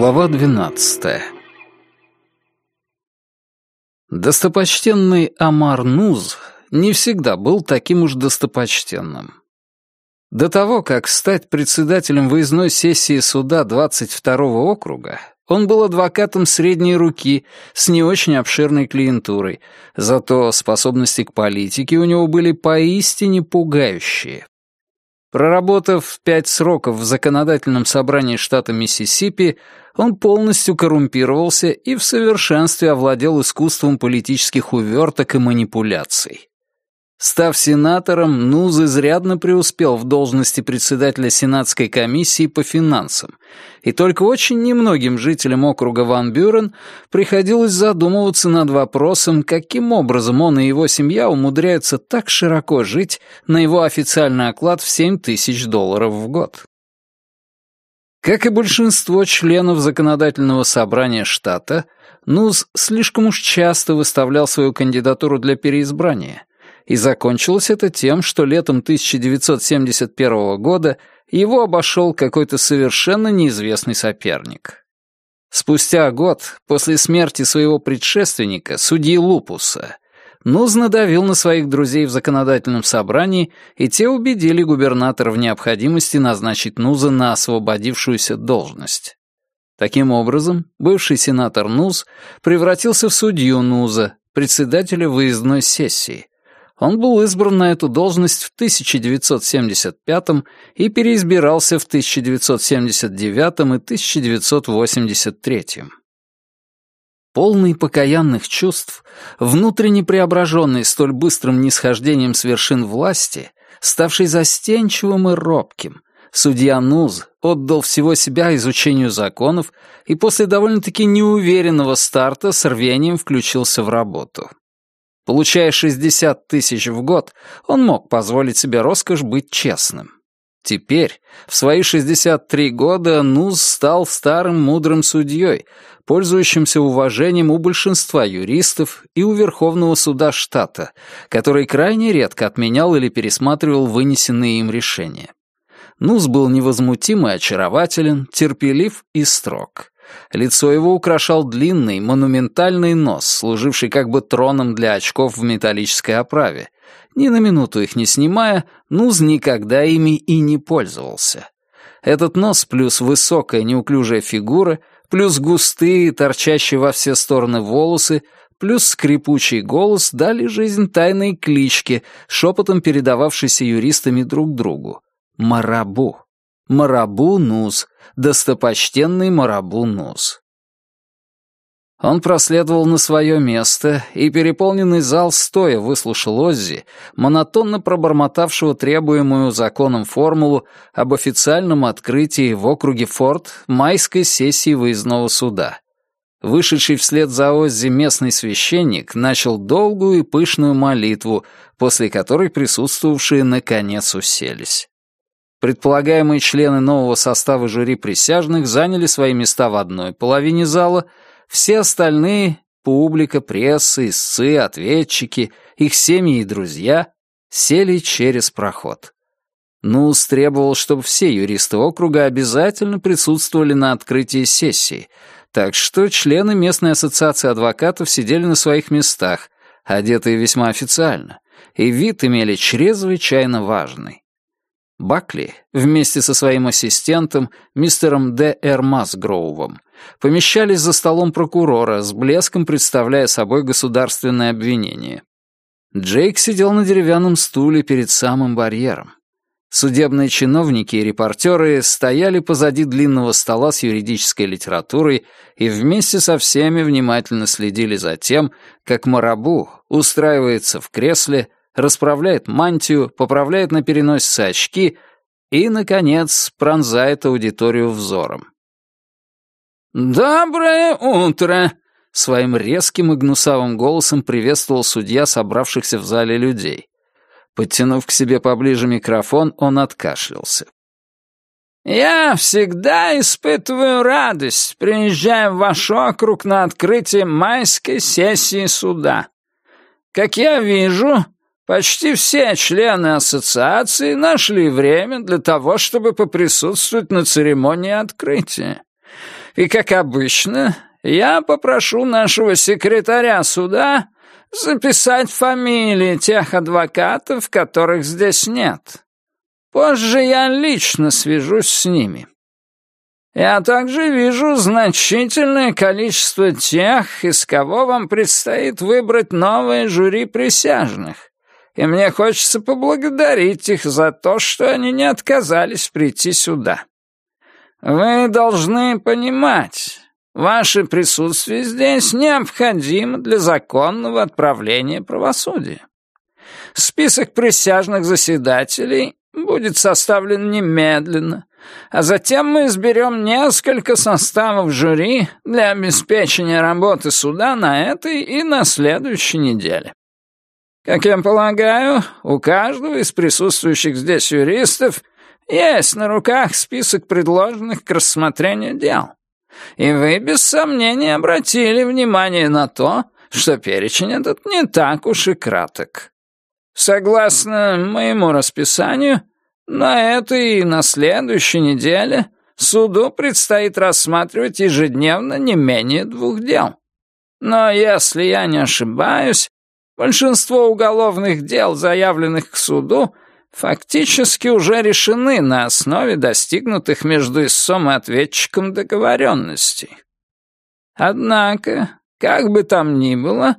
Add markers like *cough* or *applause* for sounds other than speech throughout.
Глава 12 Достопочтенный Амар Нуз не всегда был таким уж достопочтенным. До того, как стать председателем выездной сессии суда 22-го округа, он был адвокатом средней руки с не очень обширной клиентурой, зато способности к политике у него были поистине пугающие. Проработав пять сроков в законодательном собрании штата Миссисипи, он полностью коррумпировался и в совершенстве овладел искусством политических уверток и манипуляций. Став сенатором, Нуз изрядно преуспел в должности председателя Сенатской комиссии по финансам, и только очень немногим жителям округа Ван Бюрен приходилось задумываться над вопросом, каким образом он и его семья умудряются так широко жить на его официальный оклад в 7 тысяч долларов в год. Как и большинство членов законодательного собрания штата, Нуз слишком уж часто выставлял свою кандидатуру для переизбрания — и закончилось это тем, что летом 1971 года его обошел какой-то совершенно неизвестный соперник. Спустя год, после смерти своего предшественника, судьи Лупуса, Нуз надавил на своих друзей в законодательном собрании, и те убедили губернатора в необходимости назначить Нуза на освободившуюся должность. Таким образом, бывший сенатор Нуз превратился в судью Нуза, председателя выездной сессии, он был избран на эту должность в 1975 и переизбирался в 1979 и 1983. Полный покаянных чувств, внутренне преображенный столь быстрым нисхождением с вершин власти, ставший застенчивым и робким, судья Нуз отдал всего себя изучению законов и после довольно-таки неуверенного старта с рвением включился в работу. Получая 60 тысяч в год, он мог позволить себе роскошь быть честным. Теперь, в свои 63 года, Нуз стал старым мудрым судьей, пользующимся уважением у большинства юристов и у Верховного суда штата, который крайне редко отменял или пересматривал вынесенные им решения. Нуз был невозмутим и очарователен, терпелив и строг. Лицо его украшал длинный, монументальный нос, служивший как бы троном для очков в металлической оправе. Ни на минуту их не снимая, Нуз никогда ими и не пользовался. Этот нос плюс высокая неуклюжая фигура, плюс густые, торчащие во все стороны волосы, плюс скрипучий голос дали жизнь тайной кличке, шепотом передававшейся юристами друг другу. Марабу. Марабу Нуз, достопочтенный Марабу Нуз. Он проследовал на свое место, и переполненный зал стоя выслушал Оззи, монотонно пробормотавшего требуемую законом формулу об официальном открытии в округе Форт майской сессии выездного суда. Вышедший вслед за Оззи местный священник начал долгую и пышную молитву, после которой присутствовавшие наконец уселись. Предполагаемые члены нового состава жюри присяжных заняли свои места в одной половине зала, все остальные — публика, пресса, истцы, ответчики, их семьи и друзья — сели через проход. Нус требовал, чтобы все юристы округа обязательно присутствовали на открытии сессии, так что члены местной ассоциации адвокатов сидели на своих местах, одетые весьма официально, и вид имели чрезвычайно важный. Бакли вместе со своим ассистентом, мистером Д. Р. Масгроувом, помещались за столом прокурора, с блеском представляя собой государственное обвинение. Джейк сидел на деревянном стуле перед самым барьером. Судебные чиновники и репортеры стояли позади длинного стола с юридической литературой и вместе со всеми внимательно следили за тем, как Марабу устраивается в кресле, расправляет мантию, поправляет на переносице очки и, наконец, пронзает аудиторию взором. «Доброе утро!» — своим резким и гнусавым голосом приветствовал судья собравшихся в зале людей. Подтянув к себе поближе микрофон, он откашлялся. «Я всегда испытываю радость, приезжая в ваш округ на открытие майской сессии суда. Как я вижу, Почти все члены ассоциации нашли время для того, чтобы поприсутствовать на церемонии открытия. И, как обычно, я попрошу нашего секретаря суда записать фамилии тех адвокатов, которых здесь нет. Позже я лично свяжусь с ними. Я также вижу значительное количество тех, из кого вам предстоит выбрать новое жюри присяжных, и мне хочется поблагодарить их за то, что они не отказались прийти сюда. Вы должны понимать, ваше присутствие здесь необходимо для законного отправления правосудия. Список присяжных заседателей будет составлен немедленно, а затем мы изберем несколько составов жюри для обеспечения работы суда на этой и на следующей неделе. Как я полагаю, у каждого из присутствующих здесь юристов есть на руках список предложенных к рассмотрению дел. И вы, без сомнения, обратили внимание на то, что перечень этот не так уж и краток. Согласно моему расписанию, на этой и на следующей неделе суду предстоит рассматривать ежедневно не менее двух дел. Но если я не ошибаюсь, большинство уголовных дел, заявленных к суду, фактически уже решены на основе достигнутых между истцом и ответчиком договоренностей. Однако, как бы там ни было,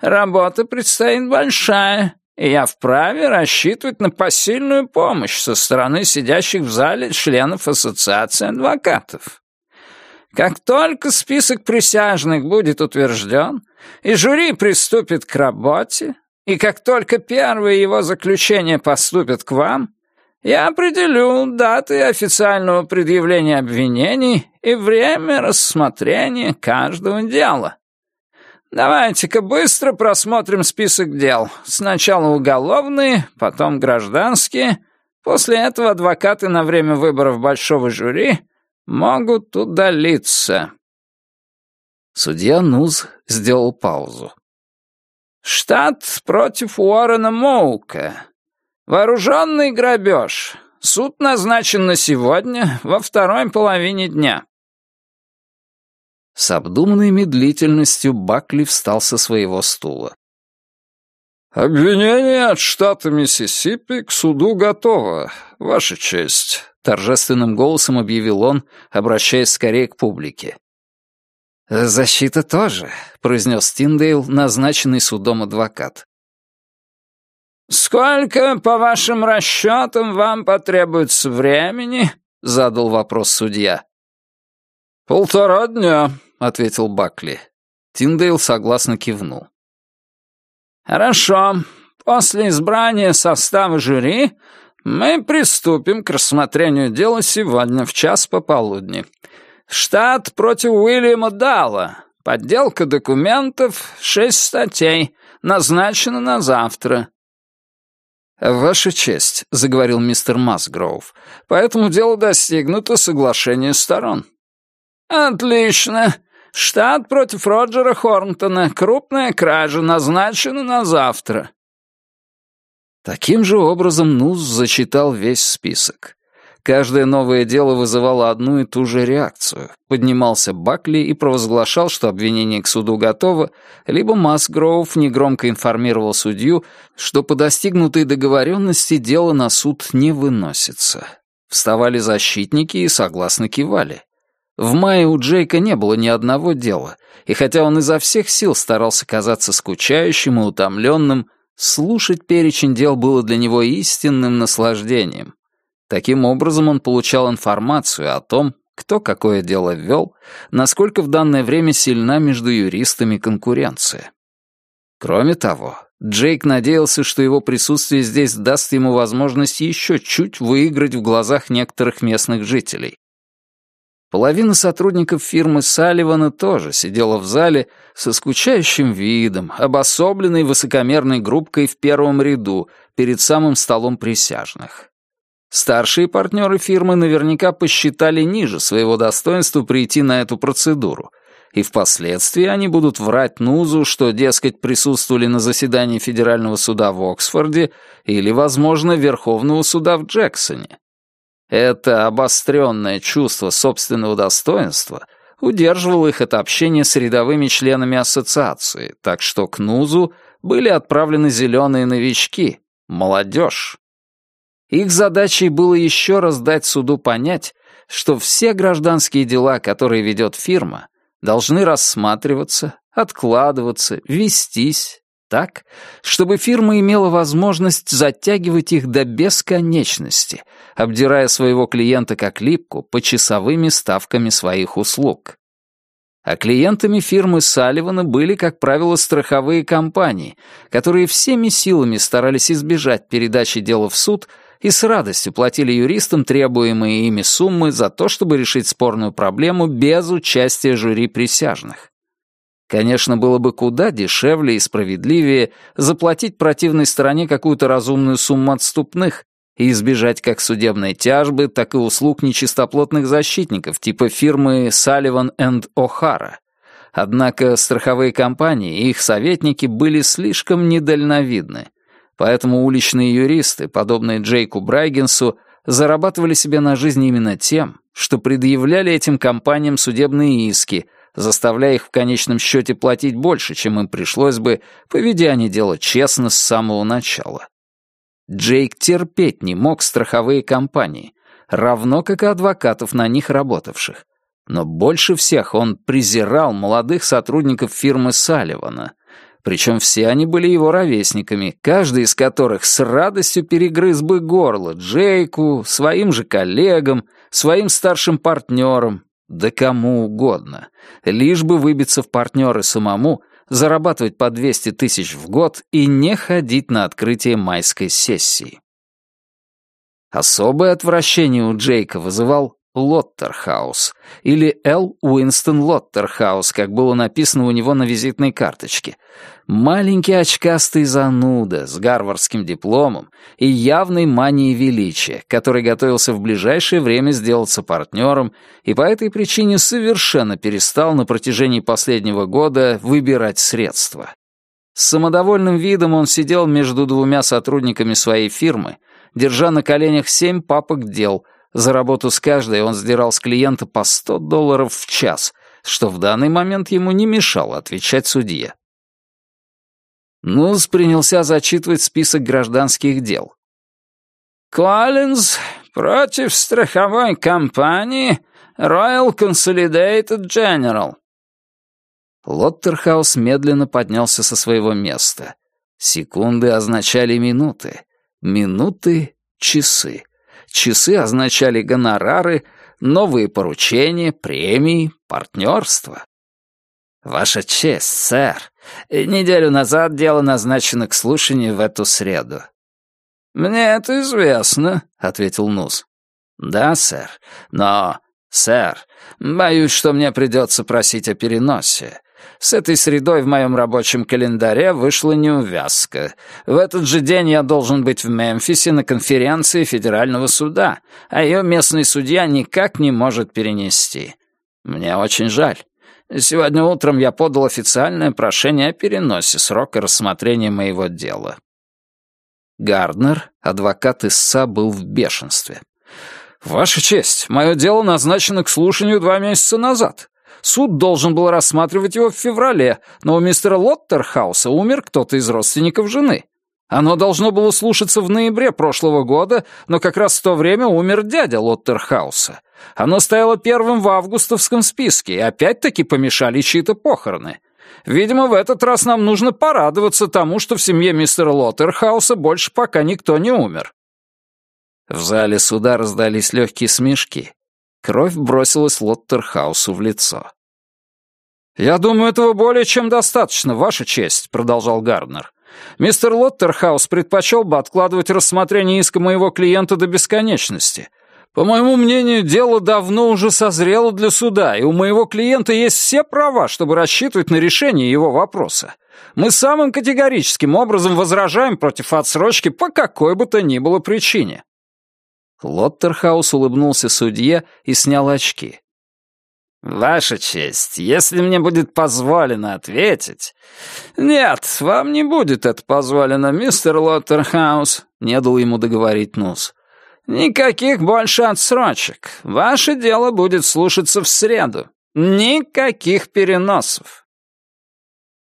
работа предстоит большая, и я вправе рассчитывать на посильную помощь со стороны сидящих в зале членов Ассоциации адвокатов. Как только список присяжных будет утвержден, и жюри приступит к работе, и как только первые его заключения поступят к вам, я определю даты официального предъявления обвинений и время рассмотрения каждого дела. Давайте-ка быстро просмотрим список дел. Сначала уголовные, потом гражданские. После этого адвокаты на время выборов большого жюри могут удалиться. Судья Нуз сделал паузу. Штат против Уоррена Моука. Вооруженный грабеж. Суд назначен на сегодня во второй половине дня. С обдуманной медлительностью Бакли встал со своего стула. «Обвинение от штата Миссисипи к суду готово, Ваша честь», — торжественным голосом объявил он, обращаясь скорее к публике. «Защита тоже», — произнес Тиндейл, назначенный судом адвокат. «Сколько, по вашим расчетам, вам потребуется времени?» — задал вопрос судья. «Полтора дня», — ответил Бакли. Тиндейл согласно кивнул. «Хорошо. После избрания состава жюри мы приступим к рассмотрению дела сегодня в час пополудни. Штат против Уильяма Далла. Подделка документов, шесть статей. Назначено на завтра». «Ваша честь», — заговорил мистер Масгроув, «по этому делу достигнуто соглашение сторон». «Отлично. Штат против Роджера Хорнтона. Крупная кража назначена на завтра». Таким же образом Нуз зачитал весь список. Каждое новое дело вызывало одну и ту же реакцию. Поднимался Бакли и провозглашал, что обвинение к суду готово, либо Масгроув негромко информировал судью, что по достигнутой договоренности дело на суд не выносится. Вставали защитники и согласно кивали. В мае у Джейка не было ни одного дела, и хотя он изо всех сил старался казаться скучающим и утомленным, слушать перечень дел было для него истинным наслаждением. Таким образом он получал информацию о том, кто какое дело вел, насколько в данное время сильна между юристами конкуренция. Кроме того, Джейк надеялся, что его присутствие здесь даст ему возможность еще чуть выиграть в глазах некоторых местных жителей. Половина сотрудников фирмы Салливана тоже сидела в зале со скучающим видом, обособленной высокомерной группкой в первом ряду перед самым столом присяжных. Старшие партнеры фирмы наверняка посчитали ниже своего достоинства прийти на эту процедуру, и впоследствии они будут врать Нузу, что, дескать, присутствовали на заседании Федерального суда в Оксфорде или, возможно, Верховного суда в Джексоне. Это обостренное чувство собственного достоинства удерживал их от общения с рядовыми членами ассоциации, так что к Нузу были отправлены зеленые новички, молодежь. Их задачей было еще раз дать суду понять, что все гражданские дела, которые ведет фирма, должны рассматриваться, откладываться, вестись так, чтобы фирма имела возможность затягивать их до бесконечности, обдирая своего клиента как липку по часовыми ставками своих услуг. А клиентами фирмы Салливана были, как правило, страховые компании, которые всеми силами старались избежать передачи дела в суд и с радостью платили юристам требуемые ими суммы за то, чтобы решить спорную проблему без участия жюри присяжных. Конечно, было бы куда дешевле и справедливее заплатить противной стороне какую-то разумную сумму отступных и избежать как судебной тяжбы, так и услуг нечистоплотных защитников типа фирмы Sullivan O'Hara. Однако страховые компании и их советники были слишком недальновидны, поэтому уличные юристы, подобные Джейку Брайгенсу, зарабатывали себе на жизнь именно тем, что предъявляли этим компаниям судебные иски — заставляя их в конечном счете платить больше, чем им пришлось бы, поведя они дело честно с самого начала. Джейк терпеть не мог страховые компании, равно как и адвокатов на них работавших. Но больше всех он презирал молодых сотрудников фирмы Салливана, причем все они были его ровесниками, каждый из которых с радостью перегрыз бы горло Джейку, своим же коллегам, своим старшим партнерам, да кому угодно, лишь бы выбиться в партнеры самому, зарабатывать по 200 тысяч в год и не ходить на открытие майской сессии. Особое отвращение у Джейка вызывал Лоттерхаус, или Л. Уинстон Лоттерхаус, как было написано у него на визитной карточке. Маленький очкастый зануда с гарвардским дипломом и явной манией величия, который готовился в ближайшее время сделаться партнером и по этой причине совершенно перестал на протяжении последнего года выбирать средства. С самодовольным видом он сидел между двумя сотрудниками своей фирмы, держа на коленях семь папок дел — за работу с каждой он сдирал с клиента по 100 долларов в час, что в данный момент ему не мешало отвечать судье. Нуз принялся зачитывать список гражданских дел. «Коллинз против страховой компании Royal Consolidated General». Лоттерхаус медленно поднялся со своего места. Секунды означали минуты, минуты — часы. Часы означали гонорары, новые поручения, премии, партнерство. «Ваша честь, сэр. Неделю назад дело назначено к слушанию в эту среду». «Мне это известно», — ответил Нус. «Да, сэр. Но, сэр, боюсь, что мне придется просить о переносе. С этой средой в моем рабочем календаре вышла неувязка. В этот же день я должен быть в Мемфисе на конференции федерального суда, а ее местный судья никак не может перенести. Мне очень жаль. Сегодня утром я подал официальное прошение о переносе срока рассмотрения моего дела. Гарднер, адвокат истца, был в бешенстве. «Ваша честь, мое дело назначено к слушанию два месяца назад. Суд должен был рассматривать его в феврале, но у мистера Лоттерхауса умер кто-то из родственников жены. Оно должно было слушаться в ноябре прошлого года, но как раз в то время умер дядя Лоттерхауса. Оно стояло первым в августовском списке, и опять-таки помешали чьи-то похороны. Видимо, в этот раз нам нужно порадоваться тому, что в семье мистера Лоттерхауса больше пока никто не умер. В зале суда раздались легкие смешки. Кровь бросилась Лоттерхаусу в лицо. «Я думаю, этого более чем достаточно, Ваша честь», — продолжал Гарднер. «Мистер Лоттерхаус предпочел бы откладывать рассмотрение иска моего клиента до бесконечности. По моему мнению, дело давно уже созрело для суда, и у моего клиента есть все права, чтобы рассчитывать на решение его вопроса. Мы самым категорическим образом возражаем против отсрочки по какой бы то ни было причине». Лоттерхаус улыбнулся судье и снял очки. «Ваша честь, если мне будет позволено ответить...» «Нет, вам не будет это позволено, мистер Лоттерхаус», — не дал ему договорить Нус. «Никаких больше отсрочек. Ваше дело будет слушаться в среду. Никаких переносов.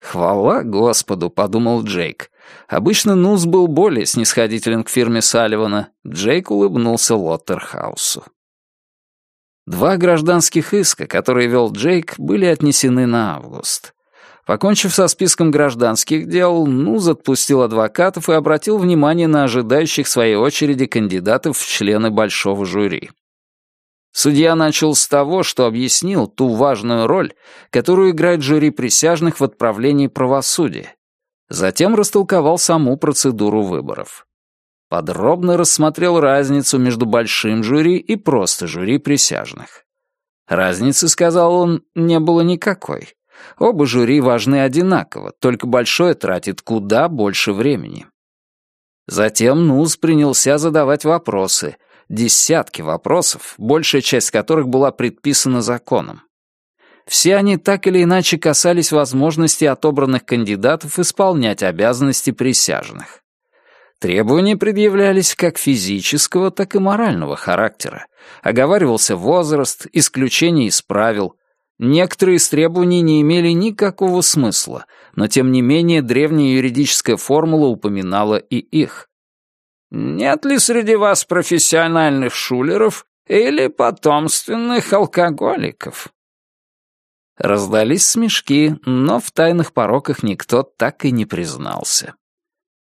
«Хвала Господу», — подумал Джейк. Обычно Нус был более снисходителен к фирме Салливана. Джейк улыбнулся Лоттерхаусу. Два гражданских иска, которые вел Джейк, были отнесены на август. Покончив со списком гражданских дел, Нуз отпустил адвокатов и обратил внимание на ожидающих своей очереди кандидатов в члены большого жюри. Судья начал с того, что объяснил ту важную роль, которую играет жюри присяжных в отправлении правосудия. Затем растолковал саму процедуру выборов. Подробно рассмотрел разницу между большим жюри и просто жюри присяжных. Разницы, сказал он, не было никакой. Оба жюри важны одинаково, только большое тратит куда больше времени. Затем Нуз принялся задавать вопросы, десятки вопросов, большая часть которых была предписана законом. Все они так или иначе касались возможности отобранных кандидатов исполнять обязанности присяжных. Требования предъявлялись как физического, так и морального характера. Оговаривался возраст, исключение из правил. Некоторые из требований не имели никакого смысла, но тем не менее древняя юридическая формула упоминала и их. Нет ли среди вас профессиональных шулеров или потомственных алкоголиков?» Раздались смешки, но в тайных пороках никто так и не признался.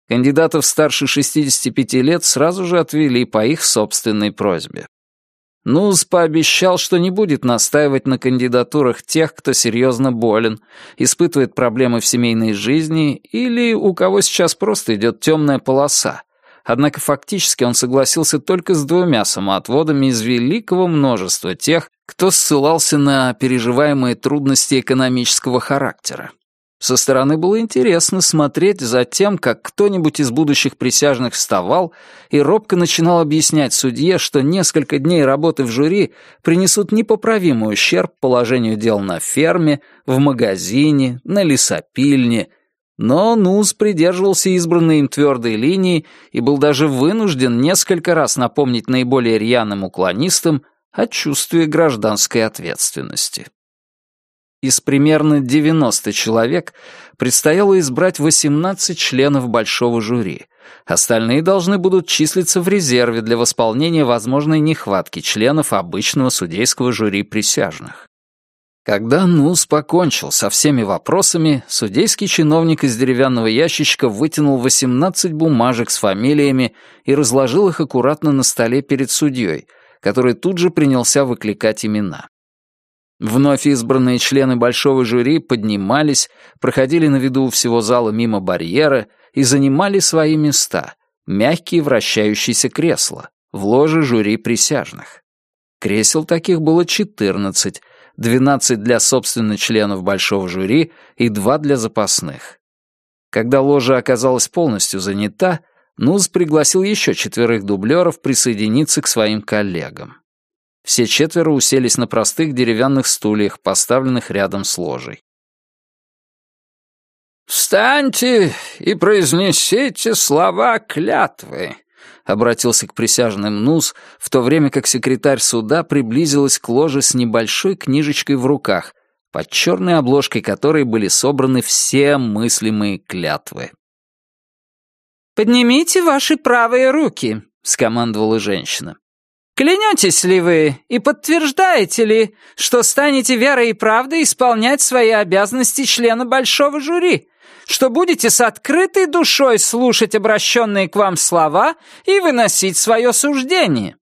Кандидатов старше 65 лет сразу же отвели по их собственной просьбе. Нуз пообещал, что не будет настаивать на кандидатурах тех, кто серьезно болен, испытывает проблемы в семейной жизни или у кого сейчас просто идет темная полоса, однако фактически он согласился только с двумя самоотводами из великого множества тех, кто ссылался на переживаемые трудности экономического характера. Со стороны было интересно смотреть за тем, как кто-нибудь из будущих присяжных вставал и робко начинал объяснять судье, что несколько дней работы в жюри принесут непоправимый ущерб положению дел на ферме, в магазине, на лесопильне — но Нуз придерживался избранной им твердой линии и был даже вынужден несколько раз напомнить наиболее рьяным уклонистам о чувстве гражданской ответственности. Из примерно 90 человек предстояло избрать 18 членов большого жюри. Остальные должны будут числиться в резерве для восполнения возможной нехватки членов обычного судейского жюри присяжных. Когда Нус покончил со всеми вопросами, судейский чиновник из деревянного ящичка вытянул 18 бумажек с фамилиями и разложил их аккуратно на столе перед судьей, который тут же принялся выкликать имена. Вновь избранные члены большого жюри поднимались, проходили на виду всего зала мимо барьера и занимали свои места, мягкие вращающиеся кресла, в ложе жюри присяжных. Кресел таких было 14, 12 для собственно членов большого жюри и 2 для запасных. Когда ложа оказалась полностью занята, Нуз пригласил еще четверых дублеров присоединиться к своим коллегам. Все четверо уселись на простых деревянных стульях, поставленных рядом с ложей. «Встаньте и произнесите слова клятвы», обратился к присяжным Нус, в то время как секретарь суда приблизилась к ложе с небольшой книжечкой в руках, под черной обложкой которой были собраны все мыслимые клятвы. «Поднимите ваши правые руки», — скомандовала женщина. «Клянетесь ли вы и подтверждаете ли, что станете верой и правдой исполнять свои обязанности члена большого жюри, что будете с открытой душой слушать обращенные к вам слова и выносить свое суждение».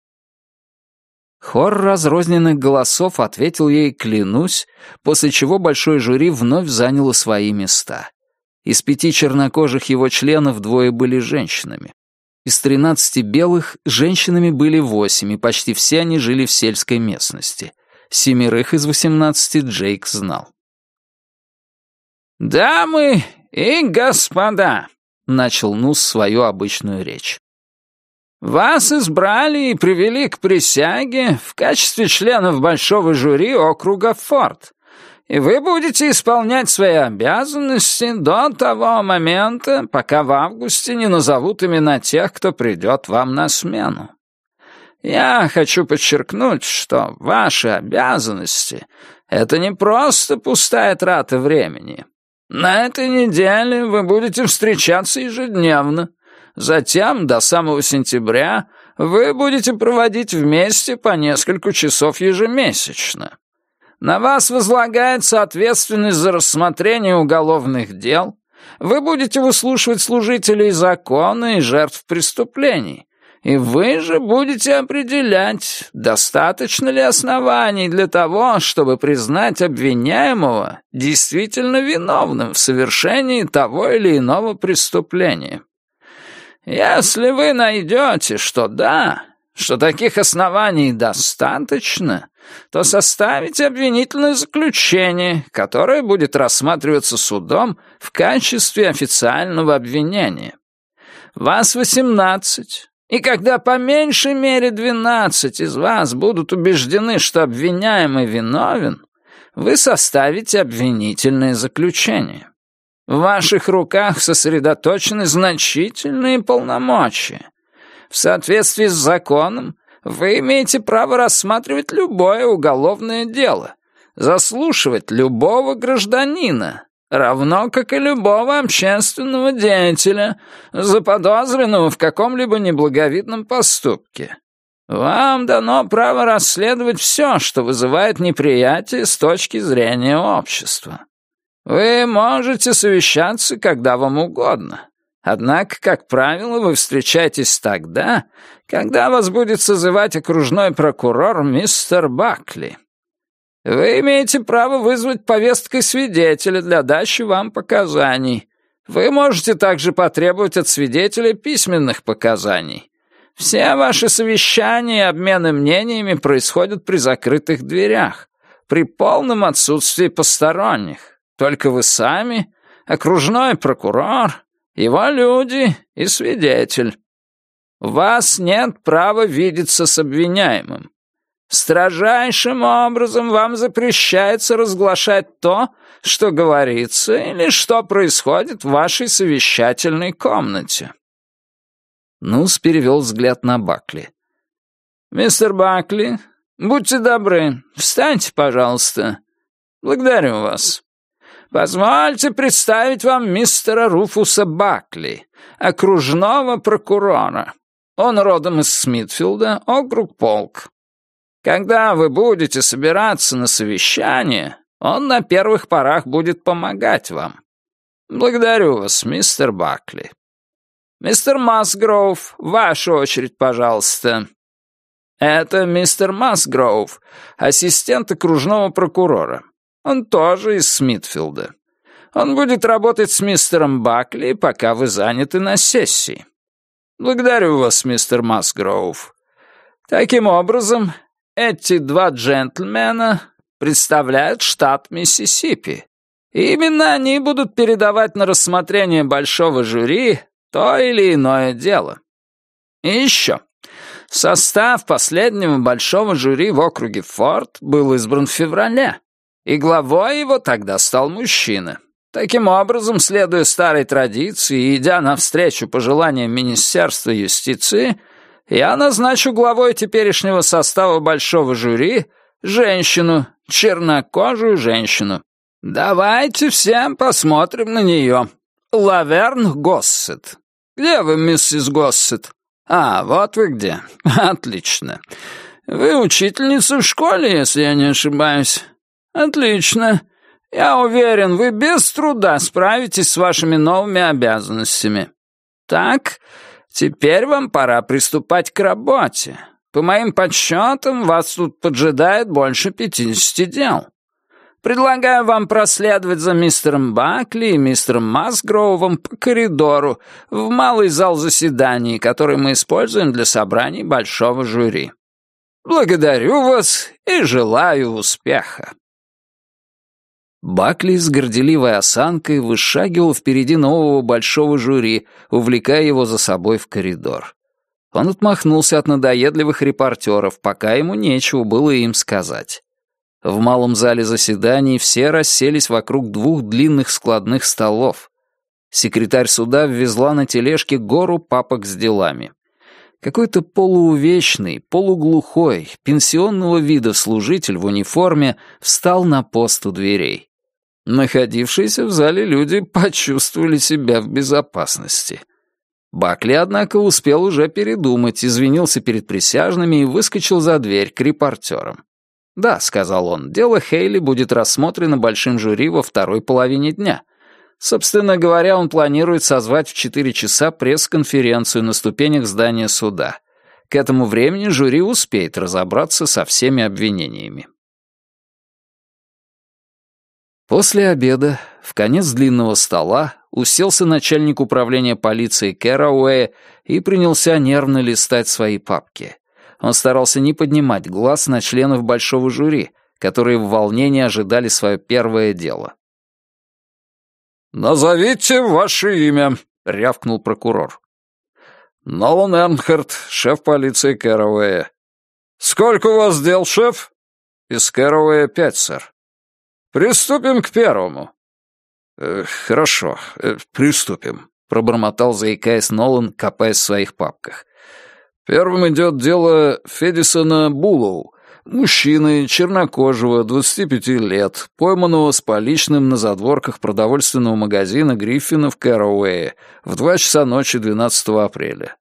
Хор разрозненных голосов ответил ей «клянусь», после чего большое жюри вновь заняло свои места. Из пяти чернокожих его членов двое были женщинами. Из тринадцати белых женщинами были восемь, и почти все они жили в сельской местности. Семерых из восемнадцати Джейк знал. «Дамы и господа», — начал Нус свою обычную речь. «Вас избрали и привели к присяге в качестве членов большого жюри округа Форт, и вы будете исполнять свои обязанности до того момента, пока в августе не назовут имена тех, кто придет вам на смену. Я хочу подчеркнуть, что ваши обязанности — это не просто пустая трата времени. На этой неделе вы будете встречаться ежедневно. Затем, до самого сентября, вы будете проводить вместе по несколько часов ежемесячно. На вас возлагается ответственность за рассмотрение уголовных дел. Вы будете выслушивать служителей закона и жертв преступлений. И вы же будете определять, достаточно ли оснований для того, чтобы признать обвиняемого действительно виновным в совершении того или иного преступления. Если вы найдете, что да, что таких оснований достаточно, то составите обвинительное заключение, которое будет рассматриваться судом в качестве официального обвинения. Вас восемнадцать, и когда по меньшей мере двенадцать из вас будут убеждены, что обвиняемый виновен, вы составите обвинительное заключение. В ваших руках сосредоточены значительные полномочия. В соответствии с законом вы имеете право рассматривать любое уголовное дело, заслушивать любого гражданина, равно как и любого общественного деятеля, заподозренного в каком-либо неблаговидном поступке. Вам дано право расследовать все, что вызывает неприятие с точки зрения общества. Вы можете совещаться, когда вам угодно. Однако, как правило, вы встречаетесь тогда, когда вас будет созывать окружной прокурор мистер Бакли. Вы имеете право вызвать повесткой свидетеля для дачи вам показаний. Вы можете также потребовать от свидетеля письменных показаний. Все ваши совещания и обмены мнениями происходят при закрытых дверях, при полном отсутствии посторонних. Только вы сами, окружной прокурор, его люди и свидетель. У вас нет права видеться с обвиняемым. Строжайшим образом вам запрещается разглашать то, что говорится или что происходит в вашей совещательной комнате. Нус перевел взгляд на Бакли. «Мистер Бакли, будьте добры, встаньте, пожалуйста. Благодарю вас». Позвольте представить вам мистера Руфуса Бакли, окружного прокурора. Он родом из Смитфилда, округ Полк. Когда вы будете собираться на совещание, он на первых порах будет помогать вам. Благодарю вас, мистер Бакли. Мистер Масгроув, ваша очередь, пожалуйста. Это мистер Масгроув, ассистент окружного прокурора. Он тоже из Смитфилда. Он будет работать с мистером Бакли, пока вы заняты на сессии. Благодарю вас, мистер Масгроув. Таким образом, эти два джентльмена представляют штат Миссисипи. Именно они будут передавать на рассмотрение большого жюри то или иное дело. И еще. Состав последнего большого жюри в округе Форд был избран в феврале и главой его тогда стал мужчина. Таким образом, следуя старой традиции и идя навстречу пожеланиям Министерства юстиции, я назначу главой теперешнего состава большого жюри женщину, чернокожую женщину. Давайте всем посмотрим на нее. Лаверн Госсет. Где вы, миссис Госсет? А, вот вы где. *laughs* Отлично. Вы учительница в школе, если я не ошибаюсь. «Отлично. Я уверен, вы без труда справитесь с вашими новыми обязанностями. Так, теперь вам пора приступать к работе. По моим подсчетам, вас тут поджидает больше пятидесяти дел. Предлагаю вам проследовать за мистером Бакли и мистером Масгроувом по коридору в малый зал заседаний, который мы используем для собраний большого жюри. Благодарю вас и желаю успеха. Бакли с горделивой осанкой вышагивал впереди нового большого жюри, увлекая его за собой в коридор. Он отмахнулся от надоедливых репортеров, пока ему нечего было им сказать. В малом зале заседаний все расселись вокруг двух длинных складных столов. Секретарь суда ввезла на тележке гору папок с делами. Какой-то полуувечный, полуглухой, пенсионного вида служитель в униформе встал на пост у дверей. Находившиеся в зале люди почувствовали себя в безопасности. Бакли, однако, успел уже передумать, извинился перед присяжными и выскочил за дверь к репортерам. «Да», — сказал он, — «дело Хейли будет рассмотрено большим жюри во второй половине дня. Собственно говоря, он планирует созвать в 4 часа пресс-конференцию на ступенях здания суда. К этому времени жюри успеет разобраться со всеми обвинениями. После обеда, в конец длинного стола, уселся начальник управления полиции Кэрауэя и принялся нервно листать свои папки. Он старался не поднимать глаз на членов большого жюри, которые в волнении ожидали свое первое дело. «Назовите ваше имя», — рявкнул прокурор. «Нолан Эрнхард, шеф полиции Кэрауэя». «Сколько у вас дел, шеф?» «Из Кэрауэя пять, сэр». «Приступим к первому». «Э, «Хорошо, э, приступим», — пробормотал, заикаясь Нолан, копаясь в своих папках. «Первым идет дело Федисона Буллоу, Мужчины, чернокожего, 25 лет, пойманного с поличным на задворках продовольственного магазина Гриффина в Кэрроуэе в 2 часа ночи 12 апреля.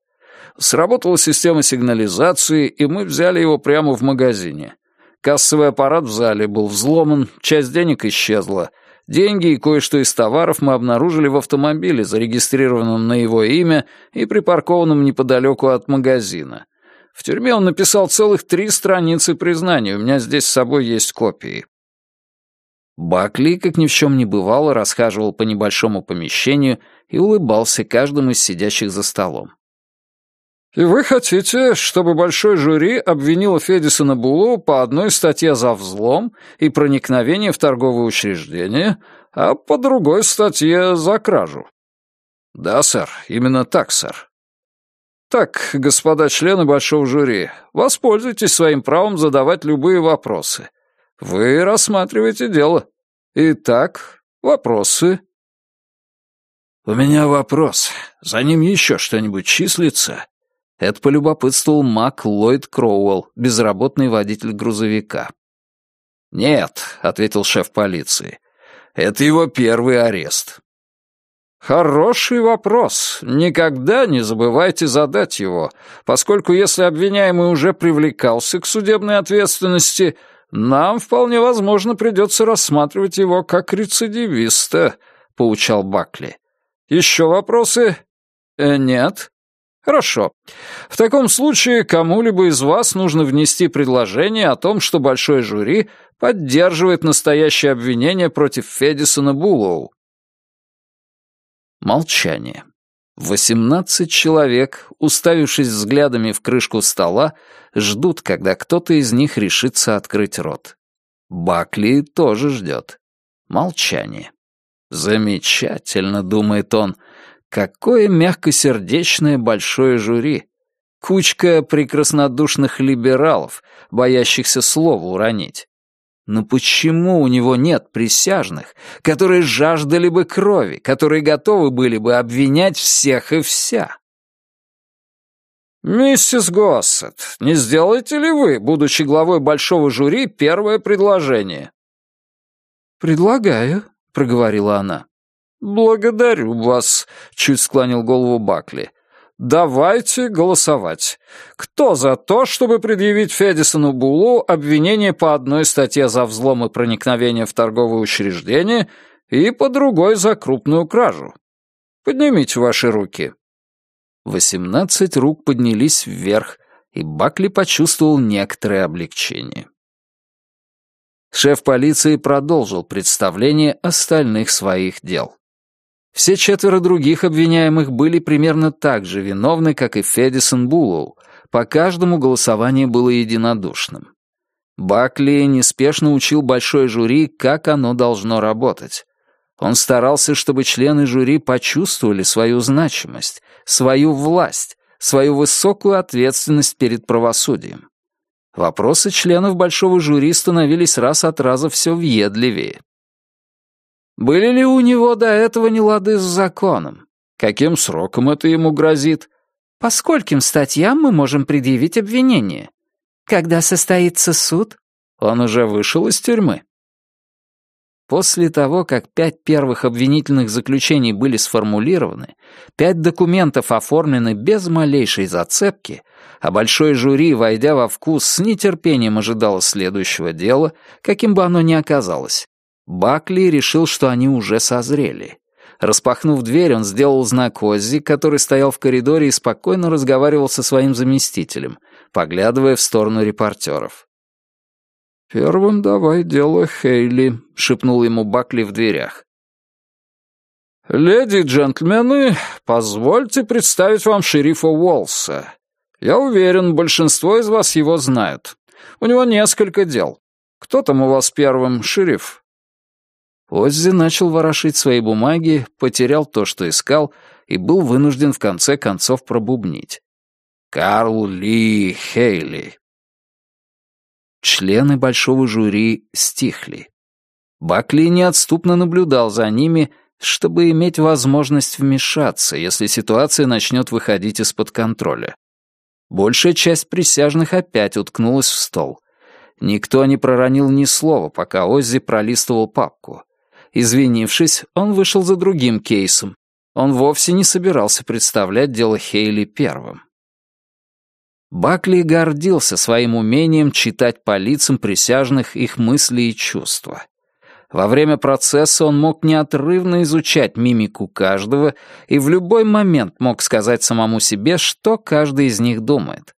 Сработала система сигнализации, и мы взяли его прямо в магазине. Кассовый аппарат в зале был взломан, часть денег исчезла. Деньги и кое-что из товаров мы обнаружили в автомобиле, зарегистрированном на его имя и припаркованном неподалеку от магазина. В тюрьме он написал целых три страницы признания, у меня здесь с собой есть копии. Бакли, как ни в чем не бывало, расхаживал по небольшому помещению и улыбался каждому из сидящих за столом. «И вы хотите, чтобы большой жюри обвинило Федисона Булу по одной статье за взлом и проникновение в торговое учреждение, а по другой статье за кражу?» «Да, сэр, именно так, сэр. Так, господа члены большого жюри, воспользуйтесь своим правом задавать любые вопросы. Вы рассматриваете дело. Итак, вопросы. У меня вопрос. За ним еще что-нибудь числится? Это полюбопытствовал Мак Ллойд Кроуэлл, безработный водитель грузовика. «Нет», — ответил шеф полиции. «Это его первый арест. Хороший вопрос. Никогда не забывайте задать его, поскольку если обвиняемый уже привлекался к судебной ответственности, нам вполне возможно придется рассматривать его как рецидивиста, поучал Бакли. Еще вопросы? Э, нет. Хорошо. В таком случае кому-либо из вас нужно внести предложение о том, что большой жюри поддерживает настоящее обвинение против Федисона Буллоу. Молчание. Восемнадцать человек, уставившись взглядами в крышку стола, ждут, когда кто-то из них решится открыть рот. Бакли тоже ждет. Молчание. Замечательно, думает он. Какое мягкосердечное большое жюри. Кучка прекраснодушных либералов, боящихся слова уронить. Но почему у него нет присяжных, которые жаждали бы крови, которые готовы были бы обвинять всех и вся? «Миссис Госсет, не сделаете ли вы, будучи главой большого жюри, первое предложение?» «Предлагаю», — проговорила она. «Благодарю вас», — чуть склонил голову Бакли. Давайте голосовать. Кто за то, чтобы предъявить Федисону Булу обвинение по одной статье за взлом и проникновение в торговое учреждение и по другой за крупную кражу? Поднимите ваши руки. Восемнадцать рук поднялись вверх, и Бакли почувствовал некоторое облегчение. Шеф полиции продолжил представление остальных своих дел. Все четверо других обвиняемых были примерно так же виновны, как и Федисон Буллоу. По каждому голосование было единодушным. Бакли неспешно учил большой жюри, как оно должно работать. Он старался, чтобы члены жюри почувствовали свою значимость, свою власть, свою высокую ответственность перед правосудием. Вопросы членов большого жюри становились раз от раза все въедливее. Были ли у него до этого нелады с законом? Каким сроком это ему грозит? По скольким статьям мы можем предъявить обвинение? Когда состоится суд? Он уже вышел из тюрьмы. После того, как пять первых обвинительных заключений были сформулированы, пять документов оформлены без малейшей зацепки, а большое жюри, войдя во вкус, с нетерпением ожидало следующего дела, каким бы оно ни оказалось, Бакли решил, что они уже созрели. Распахнув дверь, он сделал знак Оззи, который стоял в коридоре и спокойно разговаривал со своим заместителем, поглядывая в сторону репортеров. «Первым давай дело Хейли», — шепнул ему Бакли в дверях. «Леди и джентльмены, позвольте представить вам шерифа Уолса. Я уверен, большинство из вас его знают. У него несколько дел. Кто там у вас первым, шериф?» Оззи начал ворошить свои бумаги, потерял то, что искал, и был вынужден в конце концов пробубнить. «Карл Ли Хейли, Члены большого жюри стихли. Бакли неотступно наблюдал за ними, чтобы иметь возможность вмешаться, если ситуация начнет выходить из-под контроля. Большая часть присяжных опять уткнулась в стол. Никто не проронил ни слова, пока Оззи пролистывал папку. Извинившись, он вышел за другим кейсом. Он вовсе не собирался представлять дело Хейли первым. Бакли гордился своим умением читать по лицам присяжных их мысли и чувства. Во время процесса он мог неотрывно изучать мимику каждого и в любой момент мог сказать самому себе, что каждый из них думает.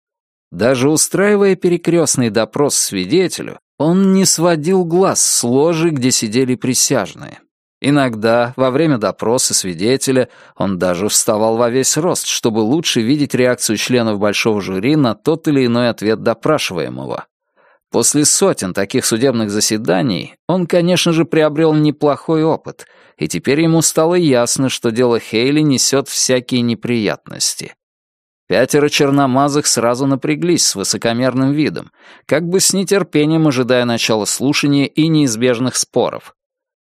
Даже устраивая перекрестный допрос свидетелю, он не сводил глаз с ложи, где сидели присяжные. Иногда, во время допроса свидетеля, он даже вставал во весь рост, чтобы лучше видеть реакцию членов большого жюри на тот или иной ответ допрашиваемого. После сотен таких судебных заседаний он, конечно же, приобрел неплохой опыт, и теперь ему стало ясно, что дело Хейли несет всякие неприятности. Пятеро черномазых сразу напряглись с высокомерным видом, как бы с нетерпением ожидая начала слушания и неизбежных споров.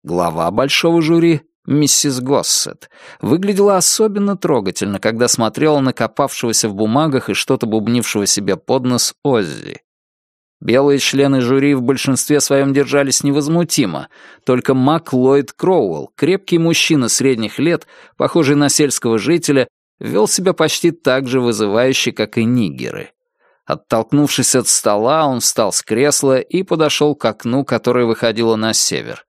Глава большого жюри, миссис Госсет, выглядела особенно трогательно, когда смотрела на копавшегося в бумагах и что-то бубнившего себе под нос Оззи. Белые члены жюри в большинстве своем держались невозмутимо, только Мак Ллойд Кроуэлл, крепкий мужчина средних лет, похожий на сельского жителя, вел себя почти так же вызывающе, как и нигеры. Оттолкнувшись от стола, он встал с кресла и подошел к окну, которое выходило на север.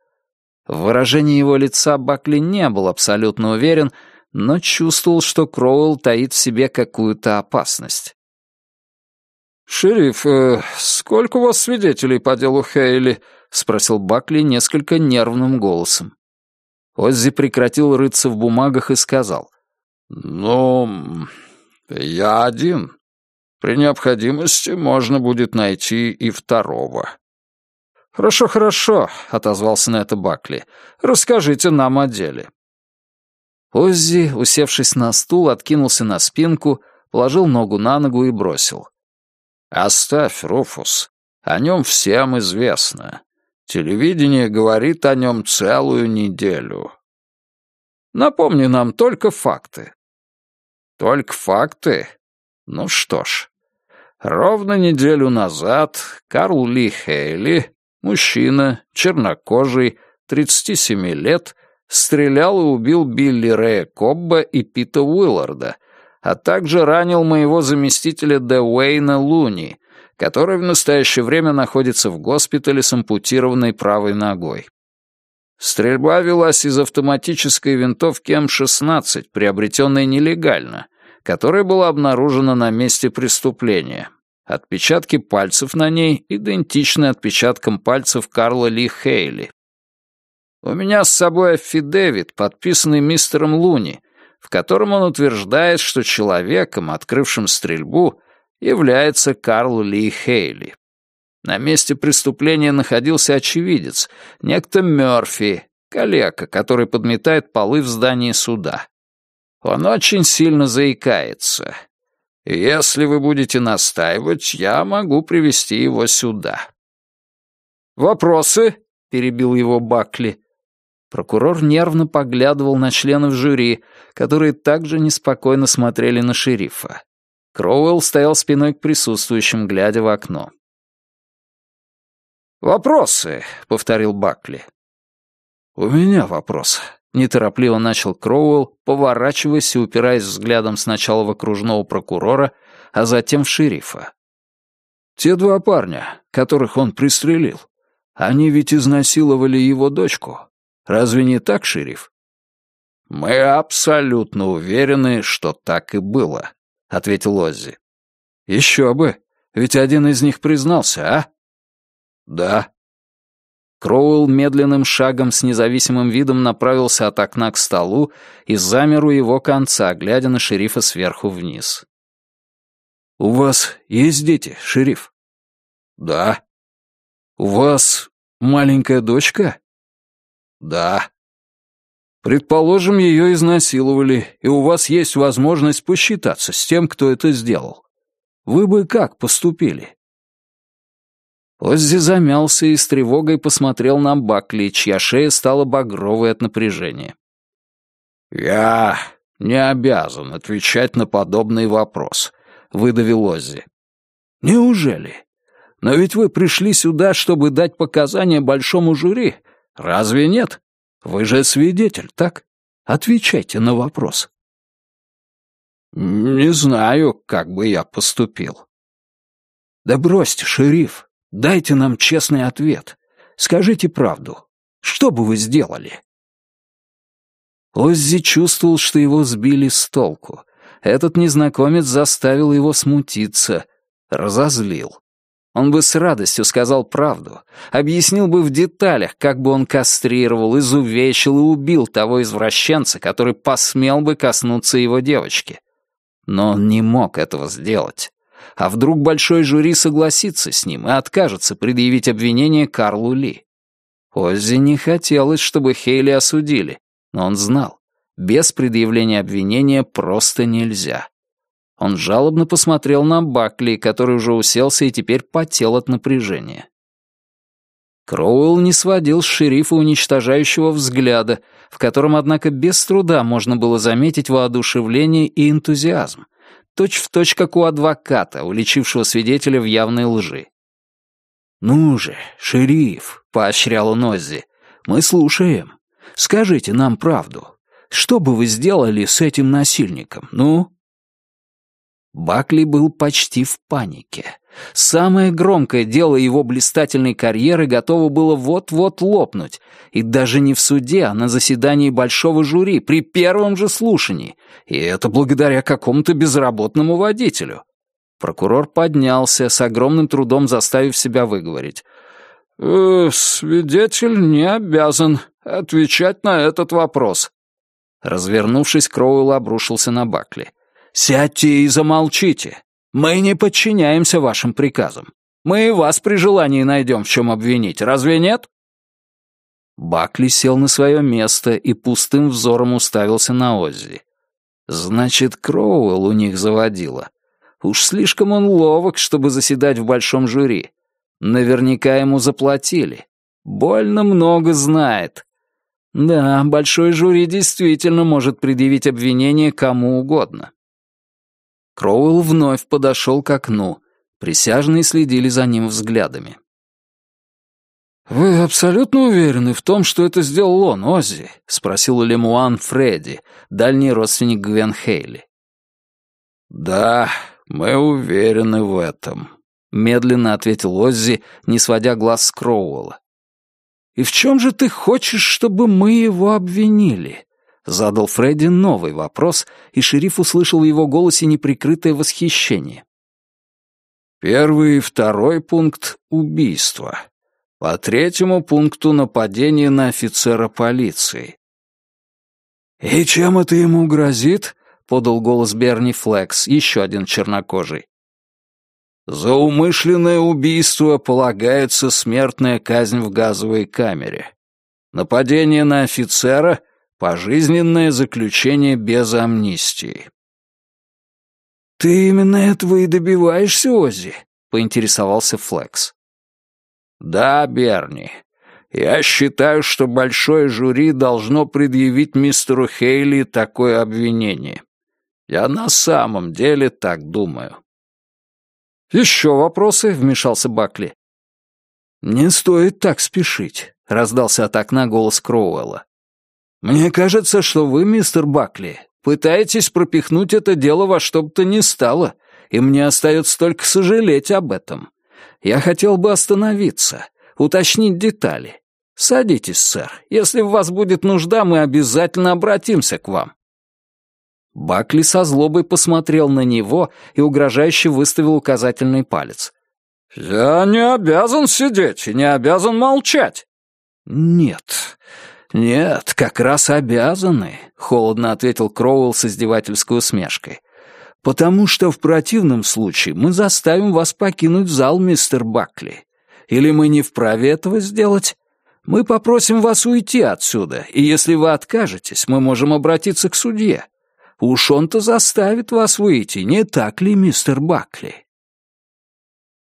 В выражении его лица Бакли не был абсолютно уверен, но чувствовал, что Кроуэлл таит в себе какую-то опасность. «Шериф, э, сколько у вас свидетелей по делу Хейли?» — спросил Бакли несколько нервным голосом. Оззи прекратил рыться в бумагах и сказал. «Ну, я один. При необходимости можно будет найти и второго». «Хорошо, хорошо», — отозвался на это Бакли. «Расскажите нам о деле». Оззи, усевшись на стул, откинулся на спинку, положил ногу на ногу и бросил. «Оставь, Руфус. О нем всем известно. Телевидение говорит о нем целую неделю. Напомни нам только факты». «Только факты? Ну что ж». Ровно неделю назад Карл Ли Хейли Мужчина, чернокожий, 37 лет, стрелял и убил Билли Рэя Кобба и Пита Уилларда, а также ранил моего заместителя Дэуэйна Луни, который в настоящее время находится в госпитале с ампутированной правой ногой. Стрельба велась из автоматической винтовки М-16, приобретенной нелегально, которая была обнаружена на месте преступления. Отпечатки пальцев на ней идентичны отпечаткам пальцев Карла Ли Хейли. У меня с собой афидевит, подписанный мистером Луни, в котором он утверждает, что человеком, открывшим стрельбу, является Карл Ли Хейли. На месте преступления находился очевидец, некто Мёрфи, коллега, который подметает полы в здании суда. Он очень сильно заикается. Если вы будете настаивать, я могу привести его сюда». «Вопросы?» — перебил его Бакли. Прокурор нервно поглядывал на членов жюри, которые также неспокойно смотрели на шерифа. Кроуэлл стоял спиной к присутствующим, глядя в окно. «Вопросы», — повторил Бакли. «У меня вопрос», — неторопливо начал Кроуэлл, поворачиваясь и упираясь взглядом сначала в окружного прокурора, а затем в шерифа. «Те два парня, которых он пристрелил, они ведь изнасиловали его дочку. Разве не так, шериф?» «Мы абсолютно уверены, что так и было», — ответил Оззи. «Еще бы, ведь один из них признался, а?» «Да». Кроуэлл медленным шагом с независимым видом направился от окна к столу и замер у его конца, глядя на шерифа сверху вниз. «У вас есть дети, шериф?» «Да». «У вас маленькая дочка?» «Да». «Предположим, ее изнасиловали, и у вас есть возможность посчитаться с тем, кто это сделал. Вы бы как поступили?» Оззи замялся и с тревогой посмотрел на Бакли, чья шея стала багровой от напряжения. «Я не обязан отвечать на подобный вопрос», — выдавил Оззи. «Неужели? Но ведь вы пришли сюда, чтобы дать показания большому жюри. Разве нет? Вы же свидетель, так? Отвечайте на вопрос». «Не знаю, как бы я поступил». «Да бросьте, шериф, Дайте нам честный ответ. Скажите правду. Что бы вы сделали?» Оззи чувствовал, что его сбили с толку. Этот незнакомец заставил его смутиться, разозлил. Он бы с радостью сказал правду, объяснил бы в деталях, как бы он кастрировал, изувечил и убил того извращенца, который посмел бы коснуться его девочки. Но он не мог этого сделать. А вдруг большой жюри согласится с ним и откажется предъявить обвинение Карлу Ли? Оззи не хотелось, чтобы Хейли осудили, но он знал, без предъявления обвинения просто нельзя. Он жалобно посмотрел на Бакли, который уже уселся и теперь потел от напряжения. Кроуэлл не сводил с шерифа уничтожающего взгляда, в котором, однако, без труда можно было заметить воодушевление и энтузиазм, точь в точь как у адвоката, уличившего свидетеля в явной лжи. «Ну же, шериф», — поощрял он Оззи, — «мы слушаем. Скажите нам правду. Что бы вы сделали с этим насильником, ну?» Бакли был почти в панике. Самое громкое дело его блистательной карьеры готово было вот-вот лопнуть, и даже не в суде, а на заседании большого жюри при первом же слушании, и это благодаря какому-то безработному водителю. Прокурор поднялся, с огромным трудом заставив себя выговорить. «Э, «Свидетель не обязан отвечать на этот вопрос». Развернувшись, Кроуэлл обрушился на Бакли. «Сядьте и замолчите. Мы не подчиняемся вашим приказам. Мы и вас при желании найдем, в чем обвинить, разве нет?» Бакли сел на свое место и пустым взором уставился на Оззи. «Значит, Кроуэлл у них заводила. Уж слишком он ловок, чтобы заседать в большом жюри. Наверняка ему заплатили. Больно много знает. Да, большой жюри действительно может предъявить обвинение кому угодно. Кроуэлл вновь подошел к окну. Присяжные следили за ним взглядами. «Вы абсолютно уверены в том, что это сделал он, Оззи?» — спросил Лемуан Фредди, дальний родственник Гвен Хейли. «Да, мы уверены в этом», — медленно ответил Оззи, не сводя глаз с Кроуэлла. «И в чем же ты хочешь, чтобы мы его обвинили?» Задал Фредди новый вопрос, и шериф услышал в его голосе неприкрытое восхищение. Первый и второй пункт — убийство. По третьему пункту — нападение на офицера полиции. «И чем это ему грозит?» — подал голос Берни Флекс, еще один чернокожий. «За умышленное убийство полагается смертная казнь в газовой камере. Нападение на офицера — Пожизненное заключение без амнистии. «Ты именно этого и добиваешься, Оззи?» — поинтересовался Флекс. «Да, Берни. Я считаю, что большое жюри должно предъявить мистеру Хейли такое обвинение. Я на самом деле так думаю. «Еще вопросы?» — вмешался Бакли. «Не стоит так спешить», — раздался от окна голос Кроуэлла. «Мне кажется, что вы, мистер Бакли, пытаетесь пропихнуть это дело во что бы то ни стало, и мне остается только сожалеть об этом. Я хотел бы остановиться, уточнить детали. Садитесь, сэр. Если в вас будет нужда, мы обязательно обратимся к вам». Бакли со злобой посмотрел на него и угрожающе выставил указательный палец. «Я не обязан сидеть и не обязан молчать». «Нет, нет, как раз обязаны», — холодно ответил Кроуэлл с издевательской усмешкой. «Потому что в противном случае мы заставим вас покинуть зал, мистер Бакли. Или мы не вправе этого сделать? Мы попросим вас уйти отсюда, и если вы откажетесь, мы можем обратиться к судье. Уж он-то заставит вас выйти, не так ли, мистер Бакли?»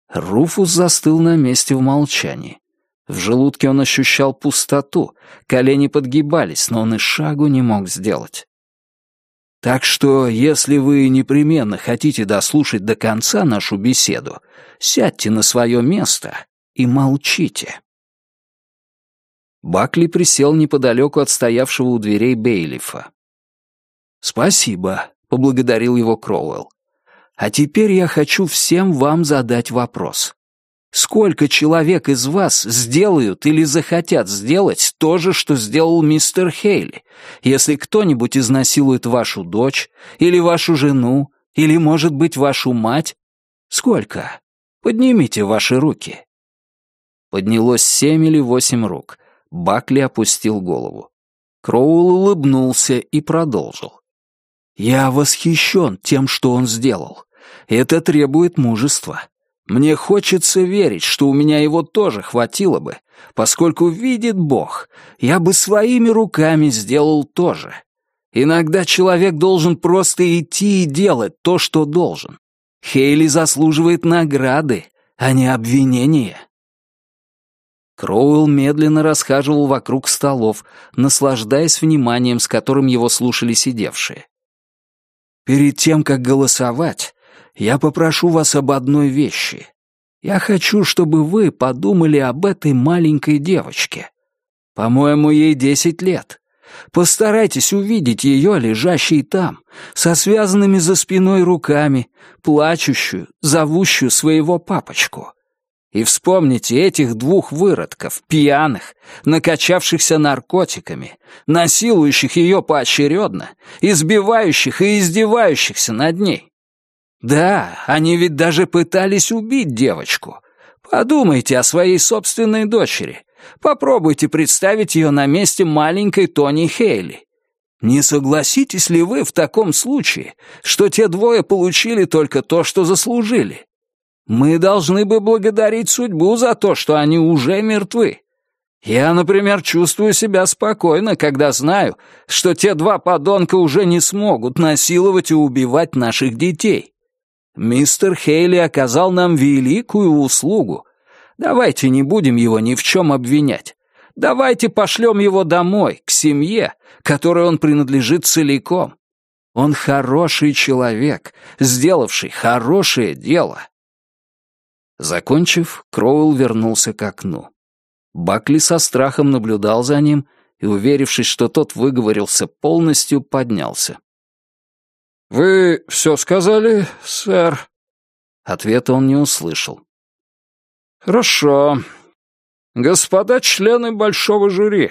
Руфус застыл на месте в молчании. В желудке он ощущал пустоту, колени подгибались, но он и шагу не мог сделать. Так что, если вы непременно хотите дослушать до конца нашу беседу, сядьте на свое место и молчите. Бакли присел неподалеку от стоявшего у дверей Бейлифа. «Спасибо», — поблагодарил его Кроуэлл. А теперь я хочу всем вам задать вопрос. Сколько человек из вас сделают или захотят сделать то же, что сделал мистер Хейли, если кто-нибудь изнасилует вашу дочь, или вашу жену, или, может быть, вашу мать? Сколько? Поднимите ваши руки. Поднялось семь или восемь рук. Бакли опустил голову. Кроул улыбнулся и продолжил. Я восхищен тем, что он сделал. Это требует мужества. Мне хочется верить, что у меня его тоже хватило бы, поскольку видит Бог, я бы своими руками сделал то же. Иногда человек должен просто идти и делать то, что должен. Хейли заслуживает награды, а не обвинения. Кроуэлл медленно расхаживал вокруг столов, наслаждаясь вниманием, с которым его слушали сидевшие. Перед тем, как голосовать, я попрошу вас об одной вещи. Я хочу, чтобы вы подумали об этой маленькой девочке. По-моему, ей десять лет. Постарайтесь увидеть ее, лежащей там, со связанными за спиной руками, плачущую, зовущую своего папочку. И вспомните этих двух выродков, пьяных, накачавшихся наркотиками, насилующих ее поочередно, избивающих и издевающихся над ней. Да, они ведь даже пытались убить девочку. Подумайте о своей собственной дочери. Попробуйте представить ее на месте маленькой Тони Хейли. Не согласитесь ли вы в таком случае, что те двое получили только то, что заслужили? Мы должны бы благодарить судьбу за то, что они уже мертвы. Я, например, чувствую себя спокойно, когда знаю, что те два подонка уже не смогут насиловать и убивать наших детей. Мистер Хейли оказал нам великую услугу. Давайте не будем его ни в чем обвинять. Давайте пошлем его домой, к семье, которой он принадлежит целиком. Он хороший человек, сделавший хорошее дело. Закончив, Кроуэлл вернулся к окну. Бакли со страхом наблюдал за ним и, уверившись, что тот выговорился полностью, поднялся. «Вы все сказали, сэр?» Ответа он не услышал. «Хорошо. Господа члены большого жюри,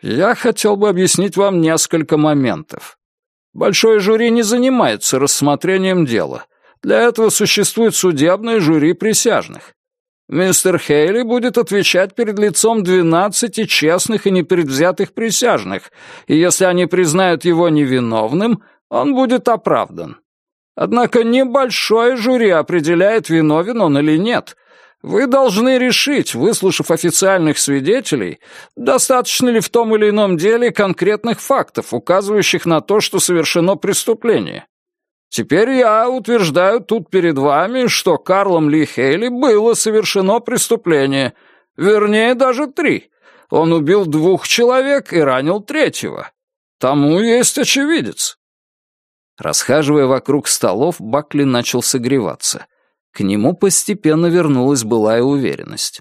я хотел бы объяснить вам несколько моментов. Большое жюри не занимается рассмотрением дела, для этого существует судебное жюри присяжных. Мистер Хейли будет отвечать перед лицом двенадцати честных и непредвзятых присяжных, и если они признают его невиновным, он будет оправдан. Однако небольшое жюри определяет, виновен он или нет. Вы должны решить, выслушав официальных свидетелей, достаточно ли в том или ином деле конкретных фактов, указывающих на то, что совершено преступление. Теперь я утверждаю тут перед вами, что Карлом Ли Хейли было совершено преступление, вернее, даже три, Он убил двух человек и ранил третьего. Тому есть очевидец». Расхаживая вокруг столов, Бакли начал согреваться. К нему постепенно вернулась былая уверенность.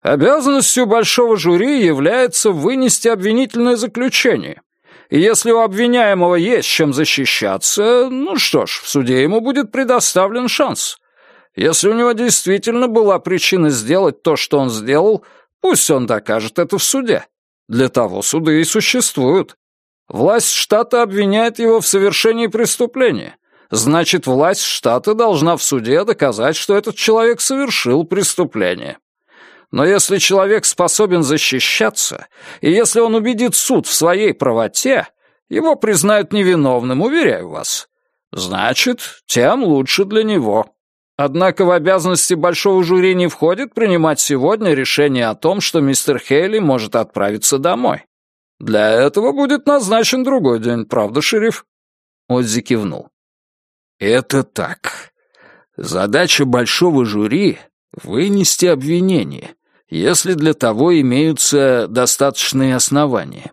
«Обязанностью большого жюри является вынести обвинительное заключение. И если у обвиняемого есть чем защищаться, ну что ж, в суде ему будет предоставлен шанс. Если у него действительно была причина сделать то, что он сделал, пусть он докажет это в суде. Для того суды и существуют. Власть штата обвиняет его в совершении преступления. Значит, власть штата должна в суде доказать, что этот человек совершил преступление. Но если человек способен защищаться, и если он убедит суд в своей правоте, его признают невиновным, уверяю вас. Значит, тем лучше для него. Однако в обязанности большого жюри не входит принимать сегодня решение о том, что мистер Хейли может отправиться домой. Для этого будет назначен другой день, правда, шериф?» Оззи кивнул. «Это так. Задача большого жюри — вынести обвинение, если для того имеются достаточные основания.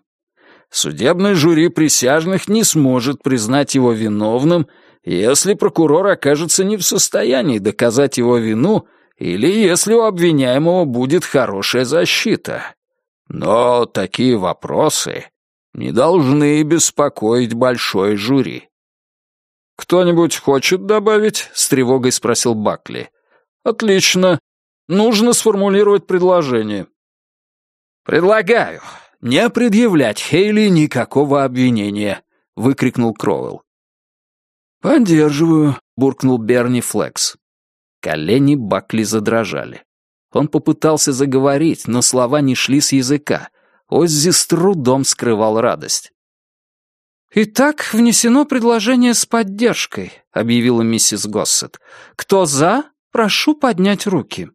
Судебное жюри присяжных не сможет признать его виновным, если прокурор окажется не в состоянии доказать его вину или если у обвиняемого будет хорошая защита. Но такие вопросы не должны беспокоить большой жюри. «Кто-нибудь хочет добавить?» — с тревогой спросил Бакли. «Отлично. Нужно сформулировать предложение». «Предлагаю не предъявлять Хейли никакого обвинения», — выкрикнул Кроуэлл. «Поддерживаю», — буркнул Берни Флекс. Колени Бакли задрожали. Он попытался заговорить, но слова не шли с языка. Оззи с трудом скрывал радость. «Итак, внесено предложение с поддержкой», — объявила миссис Госсет. «Кто за, прошу поднять руки».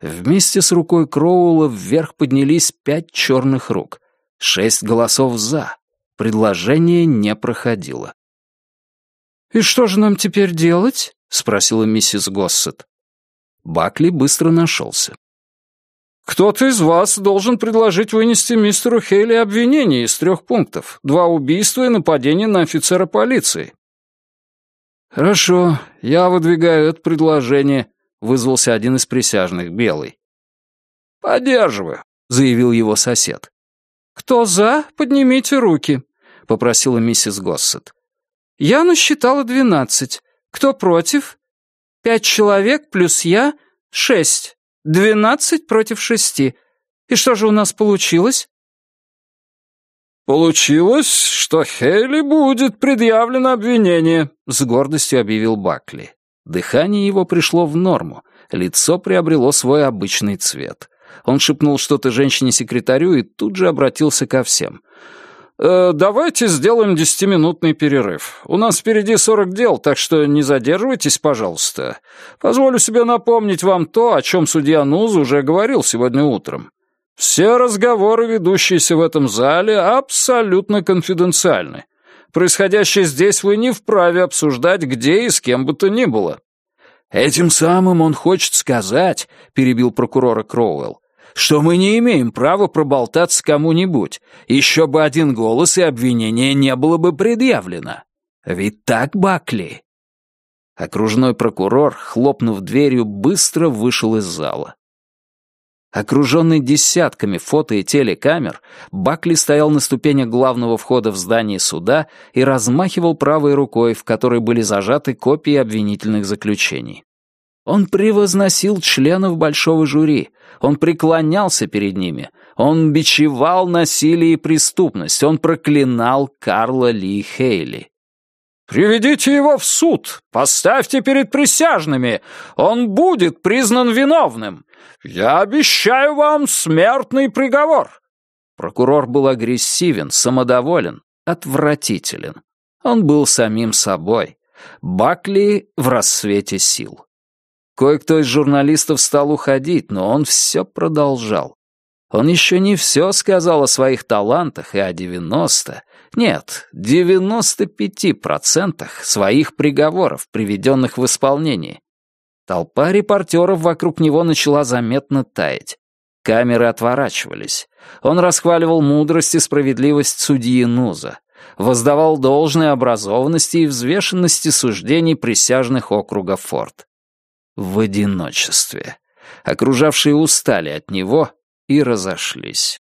Вместе с рукой Кроула вверх поднялись пять черных рук. Шесть голосов «за». Предложение не проходило. «И что же нам теперь делать?» — спросила миссис Госсет. Бакли быстро нашелся. «Кто-то из вас должен предложить вынести мистеру Хейли обвинение из трех пунктов. Два убийства и нападение на офицера полиции». «Хорошо, я выдвигаю это предложение», — вызвался один из присяжных, Белый. «Поддерживаю», — заявил его сосед. «Кто за, поднимите руки», — попросила миссис Госсет. «Я насчитала двенадцать. Кто против? Пять человек плюс я — шесть. Двенадцать против шести. И что же у нас получилось?» «Получилось, что Хейли будет предъявлено обвинение», — с гордостью объявил Бакли. Дыхание его пришло в норму, лицо приобрело свой обычный цвет. Он шепнул что-то женщине-секретарю и тут же обратился ко всем. Э, «Давайте сделаем десятиминутный перерыв. У нас впереди сорок дел, так что не задерживайтесь, пожалуйста. Позволю себе напомнить вам то, о чем судья Нуз уже говорил сегодня утром. Все разговоры, ведущиеся в этом зале, абсолютно конфиденциальны. Происходящее здесь вы не вправе обсуждать, где и с кем бы то ни было». «Этим самым он хочет сказать», — перебил прокурора Кроуэлл, что мы не имеем права проболтаться кому-нибудь. Еще бы один голос, и обвинение не было бы предъявлено. Ведь так, Бакли?» Окружной прокурор, хлопнув дверью, быстро вышел из зала. Окруженный десятками фото и телекамер, Бакли стоял на ступенях главного входа в здание суда и размахивал правой рукой, в которой были зажаты копии обвинительных заключений. Он превозносил членов большого жюри, он преклонялся перед ними, он бичевал насилие и преступность, он проклинал Карла Ли Хейли. «Приведите его в суд! Поставьте перед присяжными! Он будет признан виновным! Я обещаю вам смертный приговор!» Прокурор был агрессивен, самодоволен, отвратителен. Он был самим собой. Бакли в рассвете сил. Кое-кто из журналистов стал уходить, но он все продолжал. Он еще не все сказал о своих талантах и о 90, нет, 95% своих приговоров, приведенных в исполнение. Толпа репортеров вокруг него начала заметно таять. Камеры отворачивались. Он расхваливал мудрость и справедливость судьи Нуза, воздавал должное образованности и взвешенности суждений присяжных округа Форд. В одиночестве. Окружавшие устали от него и разошлись.